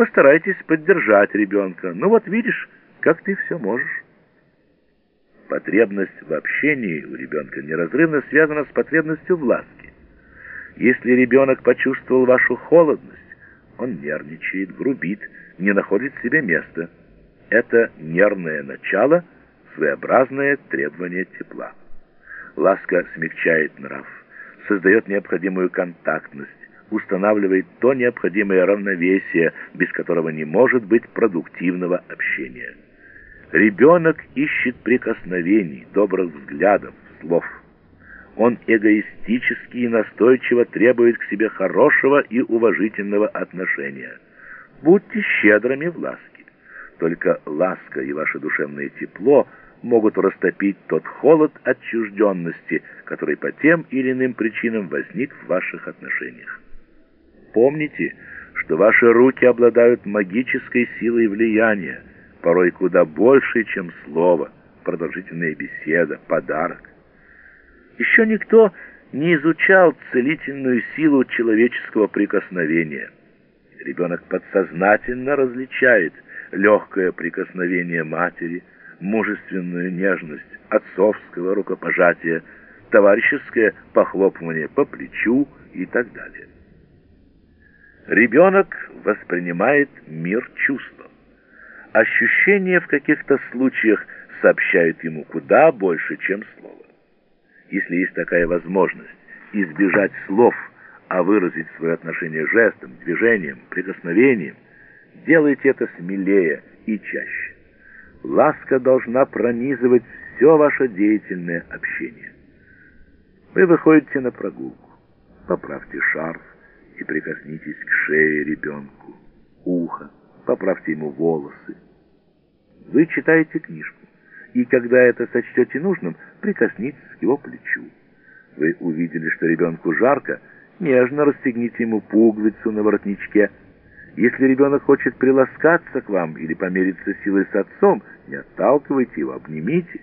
постарайтесь поддержать ребенка. Ну вот видишь, как ты все можешь. Потребность в общении у ребенка неразрывно связана с потребностью в ласке. Если ребенок почувствовал вашу холодность, он нервничает, грубит, не находит себе места. Это нервное начало, своеобразное требование тепла. Ласка смягчает нрав, создает необходимую контактность, устанавливает то необходимое равновесие, без которого не может быть продуктивного общения. Ребенок ищет прикосновений, добрых взглядов, слов. Он эгоистически и настойчиво требует к себе хорошего и уважительного отношения. Будьте щедрыми в ласке. Только ласка и ваше душевное тепло могут растопить тот холод отчужденности, который по тем или иным причинам возник в ваших отношениях. Помните, что ваши руки обладают магической силой влияния, порой куда больше, чем слово, продолжительная беседа, подарок. Еще никто не изучал целительную силу человеческого прикосновения. Ребенок подсознательно различает легкое прикосновение матери, мужественную нежность отцовского рукопожатия, товарищеское похлопывание по плечу и так далее. Ребенок воспринимает мир чувством. Ощущения в каких-то случаях сообщают ему куда больше, чем слово. Если есть такая возможность избежать слов, а выразить свое отношение жестом, движением, прикосновением, делайте это смелее и чаще. Ласка должна пронизывать все ваше деятельное общение. Вы выходите на прогулку, поправьте шарф и прикоснитесь к шее ребенку, ухо, поправьте ему волосы. Вы читаете книжку, и когда это сочтете нужным, прикоснитесь к его плечу. Вы увидели, что ребенку жарко, нежно расстегните ему пуговицу на воротничке. Если ребенок хочет приласкаться к вам или помериться силой с отцом, не отталкивайте его, обнимите.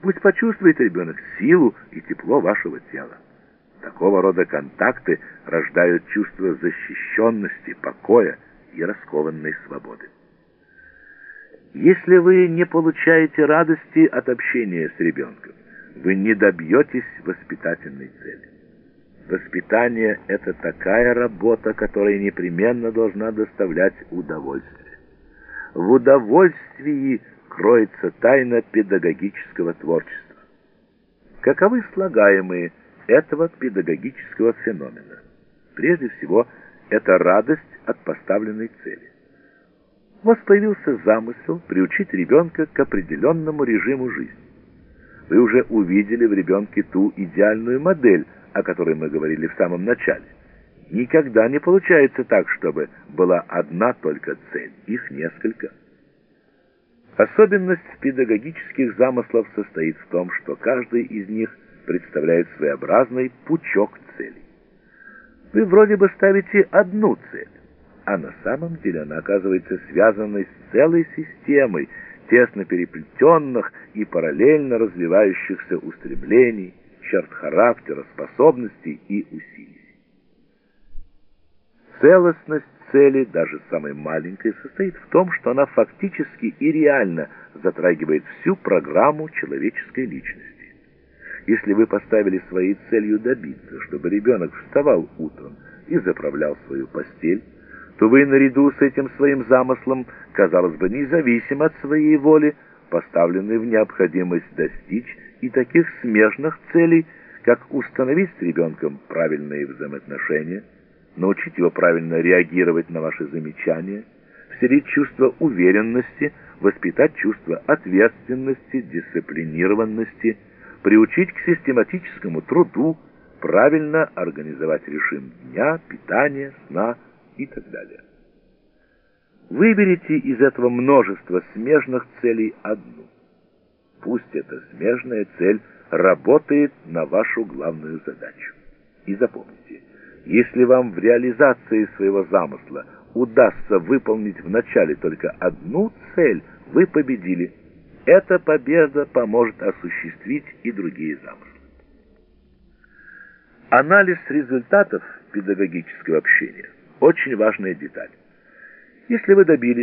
Пусть почувствует ребенок силу и тепло вашего тела. Такого рода контакты рождают чувство защищенности, покоя и раскованной свободы. Если вы не получаете радости от общения с ребенком, вы не добьетесь воспитательной цели. Воспитание – это такая работа, которая непременно должна доставлять удовольствие. В удовольствии кроется тайна педагогического творчества. Каковы слагаемые этого педагогического феномена? Прежде всего, это радость от поставленной цели. У вас появился замысел приучить ребенка к определенному режиму жизни. Вы уже увидели в ребенке ту идеальную модель, о которой мы говорили в самом начале. Никогда не получается так, чтобы была одна только цель, их несколько. Особенность педагогических замыслов состоит в том, что каждый из них представляет своеобразный пучок целей. Вы вроде бы ставите одну цель, а на самом деле она оказывается связанной с целой системой тесно переплетенных и параллельно развивающихся устремлений, черт характера, способностей и усилий. Целостность цели, даже самой маленькой, состоит в том, что она фактически и реально затрагивает всю программу человеческой личности. Если вы поставили своей целью добиться, чтобы ребенок вставал утром и заправлял свою постель, то вы наряду с этим своим замыслом, казалось бы, независимо от своей воли, поставлены в необходимость достичь и таких смежных целей, как установить с ребенком правильные взаимоотношения, научить его правильно реагировать на ваши замечания, вселить чувство уверенности, воспитать чувство ответственности, дисциплинированности, приучить к систематическому труду, правильно организовать режим дня, питания, сна, и так далее. Выберите из этого множества смежных целей одну. Пусть эта смежная цель работает на вашу главную задачу. И запомните, если вам в реализации своего замысла удастся выполнить вначале только одну цель, вы победили. Эта победа поможет осуществить и другие замыслы. Анализ результатов педагогического общения очень важная деталь. Если вы добились